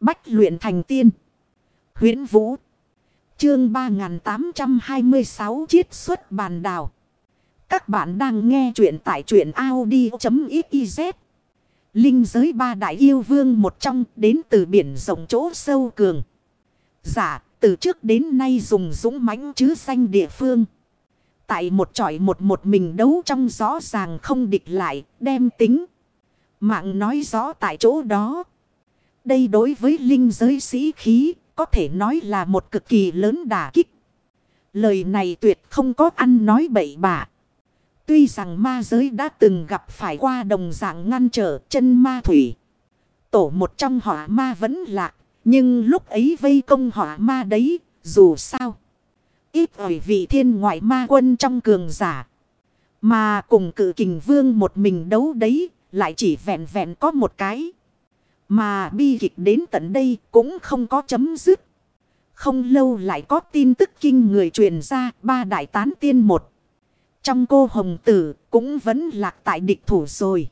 Bách luyện thành tiên. huyễn Vũ. Chương 3826 chiết xuất bàn đào. Các bạn đang nghe truyện tại truyện Audi.xyz. Linh giới ba đại yêu vương một trong đến từ biển rộng chỗ sâu cường. Giả, từ trước đến nay dùng dũng mãnh chứ xanh địa phương. Tại một trọi một một mình đấu trong rõ ràng không địch lại, đem tính. Mạng nói rõ tại chỗ đó. Đây đối với linh giới sĩ khí có thể nói là một cực kỳ lớn đả kích. Lời này tuyệt không có ăn nói bậy bạ. Tuy rằng ma giới đã từng gặp phải qua đồng dạng ngăn trở chân ma thủy. Tổ một trong họa ma vẫn lạc. Nhưng lúc ấy vây công họa ma đấy, dù sao. Ít ỏi vị thiên ngoại ma quân trong cường giả. Mà cùng cự kình vương một mình đấu đấy, lại chỉ vẹn vẹn có một cái. Mà bi kịch đến tận đây cũng không có chấm dứt. Không lâu lại có tin tức kinh người truyền ra, ba đại tán tiên một. Trong cô hồng tử cũng vẫn lạc tại địch thủ rồi.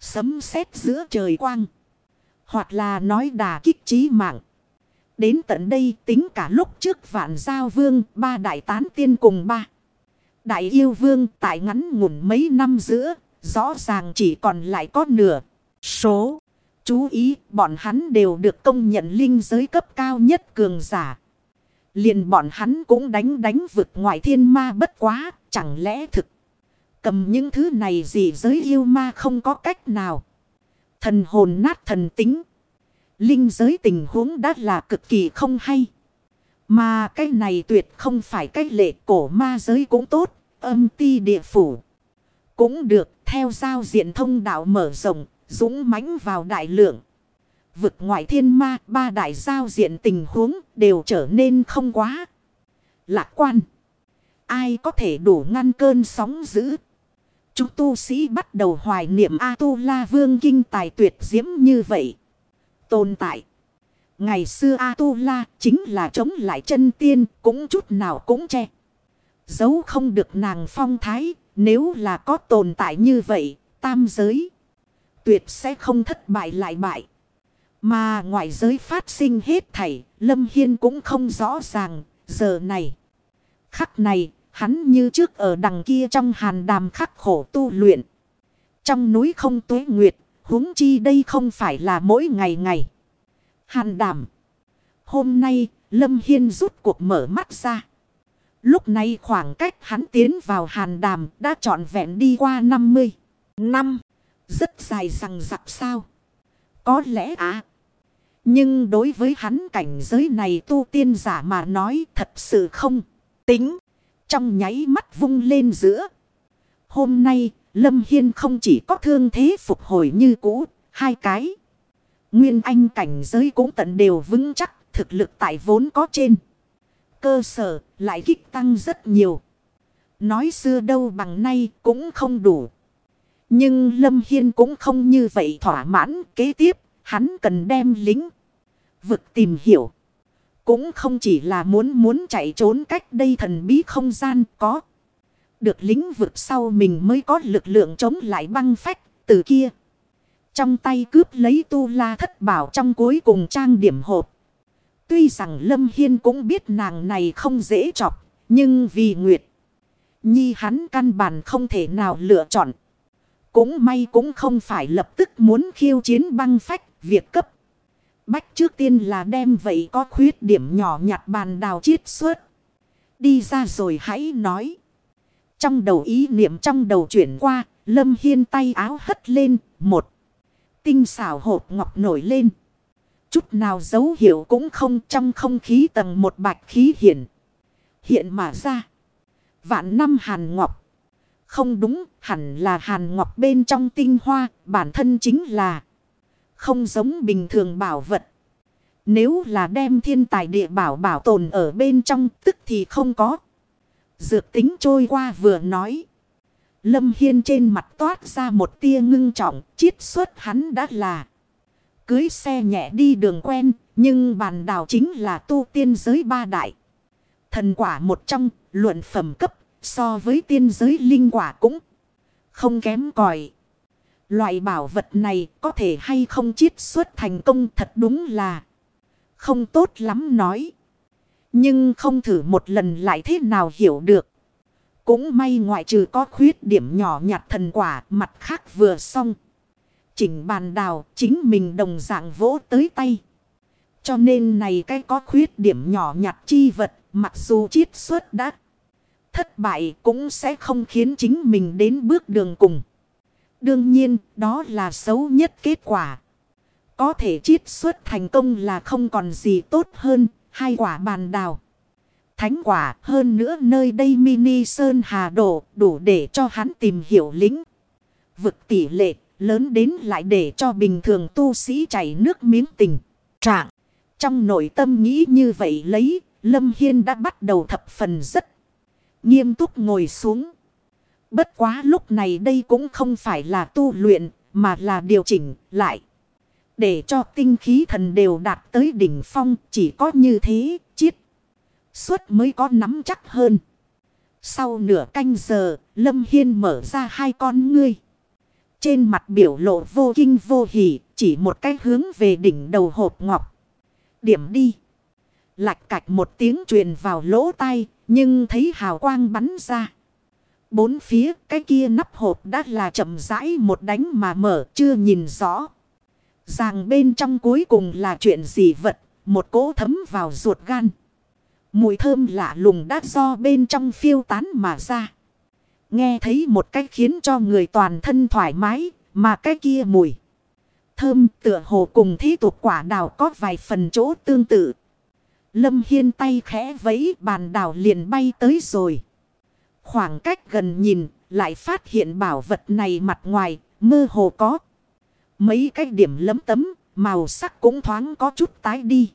Sấm sét giữa trời quang. Hoặc là nói đà kích trí mạng. Đến tận đây tính cả lúc trước vạn giao vương, ba đại tán tiên cùng ba. Đại yêu vương tại ngắn ngủn mấy năm giữa. Rõ ràng chỉ còn lại có nửa số. Chú ý, bọn hắn đều được công nhận linh giới cấp cao nhất cường giả. liền bọn hắn cũng đánh đánh vực ngoại thiên ma bất quá. Chẳng lẽ thực. Cầm những thứ này gì giới yêu ma không có cách nào. Thần hồn nát thần tính. Linh giới tình huống đã là cực kỳ không hay. Mà cái này tuyệt không phải cái lệ cổ ma giới cũng tốt. Âm ti địa phủ. Cũng được, theo giao diện thông đạo mở rộng. Dũng mãnh vào đại lượng. Vực ngoại thiên ma ba đại giao diện tình huống đều trở nên không quá. Lạc quan. Ai có thể đủ ngăn cơn sóng dữ. Chúng tu sĩ bắt đầu hoài niệm A-tu-la vương kinh tài tuyệt diễm như vậy. Tồn tại. Ngày xưa A-tu-la chính là chống lại chân tiên cũng chút nào cũng che. Giấu không được nàng phong thái. Nếu là có tồn tại như vậy, tam giới. Tuyệt sẽ không thất bại lại bại. Mà ngoại giới phát sinh hết thảy, Lâm Hiên cũng không rõ ràng, giờ này. Khắc này, Hắn như trước ở đằng kia trong hàn đàm khắc khổ tu luyện. Trong núi không tuế nguyệt, huống chi đây không phải là mỗi ngày ngày. Hàn đàm. Hôm nay, Lâm Hiên rút cuộc mở mắt ra. Lúc này khoảng cách hắn tiến vào hàn đàm đã trọn vẹn đi qua 50 năm. Rất dài rằng rặc sao. Có lẽ à. Nhưng đối với hắn cảnh giới này tu tiên giả mà nói thật sự không tính. Trong nháy mắt vung lên giữa. Hôm nay, Lâm Hiên không chỉ có thương thế phục hồi như cũ, hai cái. Nguyên anh cảnh giới cũng tận đều vững chắc, thực lực tại vốn có trên. Cơ sở lại kích tăng rất nhiều. Nói xưa đâu bằng nay cũng không đủ. Nhưng Lâm Hiên cũng không như vậy thỏa mãn kế tiếp, hắn cần đem lính. Vực tìm hiểu. Cũng không chỉ là muốn muốn chạy trốn cách đây thần bí không gian có. Được lính vực sau mình mới có lực lượng chống lại băng phách từ kia. Trong tay cướp lấy tu la thất bảo trong cuối cùng trang điểm hộp. Tuy rằng Lâm Hiên cũng biết nàng này không dễ chọc. Nhưng vì Nguyệt. Nhi hắn căn bản không thể nào lựa chọn. Cũng may cũng không phải lập tức muốn khiêu chiến băng phách. Việc cấp Bách trước tiên là đem vậy có khuyết điểm nhỏ nhặt bàn đào chiết xuất. Đi ra rồi hãy nói. Trong đầu ý niệm trong đầu chuyển qua, Lâm Hiên tay áo hất lên, một. Tinh xảo hộp ngọc nổi lên. Chút nào dấu hiệu cũng không trong không khí tầng một bạch khí hiện. Hiện mà ra. Vạn năm hàn ngọc. Không đúng, hẳn là hàn ngọc bên trong tinh hoa, bản thân chính là không giống bình thường bảo vật. Nếu là đem thiên tài địa bảo bảo tồn ở bên trong tức thì không có. Dược tính trôi qua vừa nói. Lâm Hiên trên mặt toát ra một tia ngưng trọng, chiết xuất hắn đã là. Cưới xe nhẹ đi đường quen, nhưng bàn đảo chính là tu tiên giới ba đại. Thần quả một trong, luận phẩm cấp, so với tiên giới linh quả cũng không kém cỏi Loại bảo vật này có thể hay không chiết xuất thành công thật đúng là không tốt lắm nói. Nhưng không thử một lần lại thế nào hiểu được. Cũng may ngoại trừ có khuyết điểm nhỏ nhặt thần quả, mặt khác vừa xong. Chỉnh bàn đào chính mình đồng dạng vỗ tới tay. Cho nên này cái có khuyết điểm nhỏ nhặt chi vật, mặc dù chiết xuất đã thất bại cũng sẽ không khiến chính mình đến bước đường cùng. Đương nhiên đó là xấu nhất kết quả. Có thể chiết xuất thành công là không còn gì tốt hơn hai quả bàn đào. Thánh quả hơn nữa nơi đây mini sơn hà đổ đủ để cho hắn tìm hiểu lính. Vực tỷ lệ lớn đến lại để cho bình thường tu sĩ chảy nước miếng tình. Trạng. Trong nội tâm nghĩ như vậy lấy, Lâm Hiên đã bắt đầu thập phần rất nghiêm túc ngồi xuống. Bất quá lúc này đây cũng không phải là tu luyện, mà là điều chỉnh lại. Để cho tinh khí thần đều đạt tới đỉnh phong, chỉ có như thế, chiết. Suốt mới có nắm chắc hơn. Sau nửa canh giờ, Lâm Hiên mở ra hai con ngươi. Trên mặt biểu lộ vô kinh vô hỉ, chỉ một cách hướng về đỉnh đầu hộp ngọc. Điểm đi. Lạch cạch một tiếng truyền vào lỗ tai, nhưng thấy hào quang bắn ra. Bốn phía cái kia nắp hộp đã là chậm rãi một đánh mà mở chưa nhìn rõ. Ràng bên trong cuối cùng là chuyện gì vật, một cỗ thấm vào ruột gan. Mùi thơm lạ lùng đã do bên trong phiêu tán mà ra. Nghe thấy một cách khiến cho người toàn thân thoải mái, mà cái kia mùi. Thơm tựa hồ cùng thí tục quả đào có vài phần chỗ tương tự. Lâm Hiên tay khẽ vẫy bàn đào liền bay tới rồi. Khoảng cách gần nhìn, lại phát hiện bảo vật này mặt ngoài, mơ hồ có. Mấy cái điểm lấm tấm, màu sắc cũng thoáng có chút tái đi.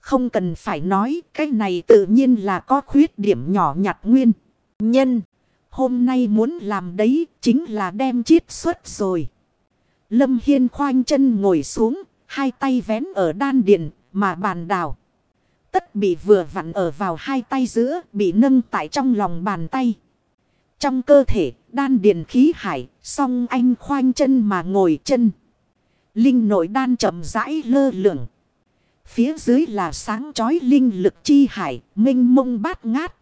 Không cần phải nói, cái này tự nhiên là có khuyết điểm nhỏ nhặt nguyên. Nhân, hôm nay muốn làm đấy, chính là đem chiết xuất rồi. Lâm Hiên khoanh chân ngồi xuống, hai tay vén ở đan điện, mà bàn đào. Tất bị vừa vặn ở vào hai tay giữa, bị nâng tại trong lòng bàn tay. Trong cơ thể, đan điền khí hải, song anh khoanh chân mà ngồi chân. Linh nội đan chậm rãi lơ lửng. Phía dưới là sáng chói linh lực chi hải, minh mông bát ngát.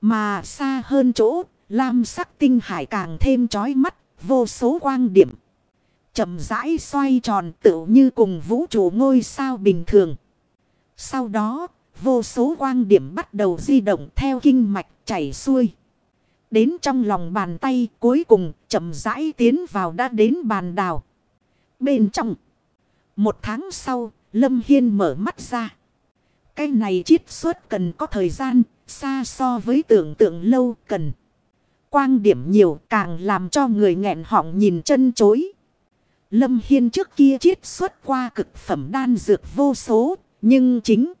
Mà xa hơn chỗ, lam sắc tinh hải càng thêm chói mắt, vô số quang điểm. Chậm rãi xoay tròn tựu như cùng vũ trụ ngôi sao bình thường. Sau đó, vô số quang điểm bắt đầu di động theo kinh mạch chảy xuôi. Đến trong lòng bàn tay cuối cùng chậm rãi tiến vào đã đến bàn đào. Bên trong. Một tháng sau, Lâm Hiên mở mắt ra. Cái này chiết xuất cần có thời gian, xa so với tưởng tượng lâu cần. Quang điểm nhiều càng làm cho người nghẹn họng nhìn chân chối. Lâm Hiên trước kia chiết xuất qua cực phẩm đan dược vô số, nhưng chính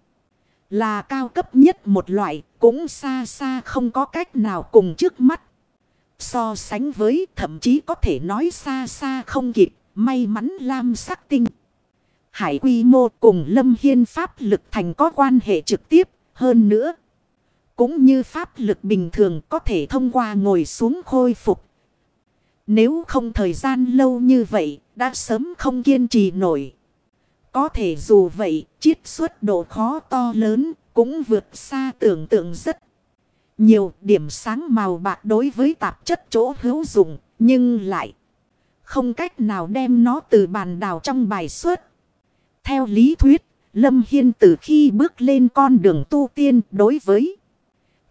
là cao cấp nhất một loại, cũng xa xa không có cách nào cùng trước mắt. So sánh với thậm chí có thể nói xa xa không kịp, may mắn lam sắc tinh. Hải quy mô cùng lâm hiên pháp lực thành có quan hệ trực tiếp hơn nữa. Cũng như pháp lực bình thường có thể thông qua ngồi xuống khôi phục. Nếu không thời gian lâu như vậy, đã sớm không kiên trì nổi. Có thể dù vậy, chiết xuất độ khó to lớn, cũng vượt xa tưởng tượng rất nhiều điểm sáng màu bạc đối với tạp chất chỗ hữu dụng, nhưng lại không cách nào đem nó từ bàn đào trong bài xuất. Theo lý thuyết, Lâm Hiên từ khi bước lên con đường tu tiên đối với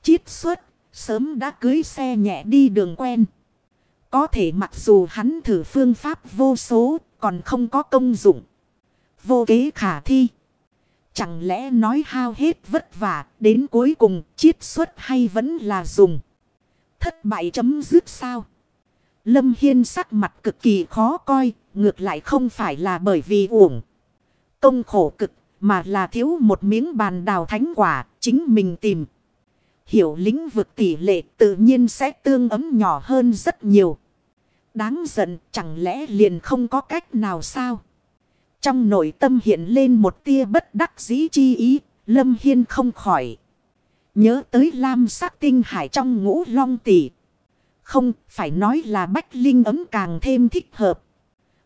chiết xuất, sớm đã cưới xe nhẹ đi đường quen. Có thể mặc dù hắn thử phương pháp vô số, còn không có công dụng. Vô kế khả thi. Chẳng lẽ nói hao hết vất vả, đến cuối cùng chiết xuất hay vẫn là dùng. Thất bại chấm dứt sao? Lâm Hiên sắc mặt cực kỳ khó coi, ngược lại không phải là bởi vì uổng. Công khổ cực, mà là thiếu một miếng bàn đào thánh quả, chính mình tìm. Hiểu lĩnh vực tỷ lệ tự nhiên sẽ tương ấm nhỏ hơn rất nhiều. Đáng giận, chẳng lẽ liền không có cách nào sao? Trong nội tâm hiện lên một tia bất đắc dĩ chi ý, Lâm Hiên không khỏi. Nhớ tới lam sắc tinh hải trong ngũ long tỷ. Không, phải nói là bách linh ấm càng thêm thích hợp,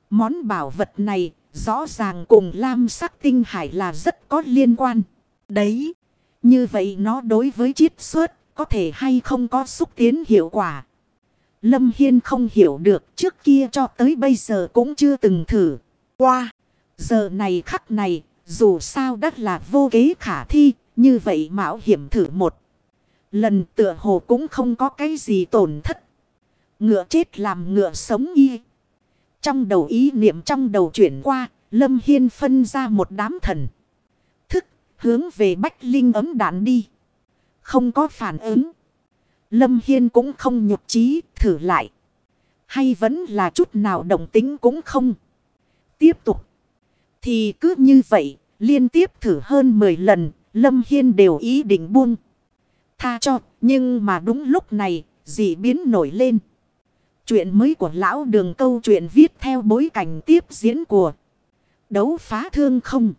Món bảo vật này rõ ràng cùng lam sắc tinh hải là rất có liên quan. Đấy, như vậy nó đối với chiết xuất có thể hay không có xúc tiến hiệu quả. Lâm Hiên không hiểu được trước kia cho tới bây giờ cũng chưa từng thử. Qua, giờ này khắc này, dù sao đất là vô kế khả thi, như vậy mạo hiểm thử một. Lần tựa hồ cũng không có cái gì tổn thất. Ngựa chết làm ngựa sống y. Trong đầu ý niệm trong đầu chuyển qua, Lâm Hiên phân ra một đám thần. Thức, hướng về Bách Linh ấm đạn đi. Không có phản ứng. Lâm Hiên cũng không nhục trí, thử lại. Hay vẫn là chút nào đồng tính cũng không. Tiếp tục. Thì cứ như vậy, liên tiếp thử hơn 10 lần, Lâm Hiên đều ý định buông. Tha cho, nhưng mà đúng lúc này, dị biến nổi lên. Chuyện mới của lão đường câu chuyện viết theo bối cảnh tiếp diễn của đấu phá thương không.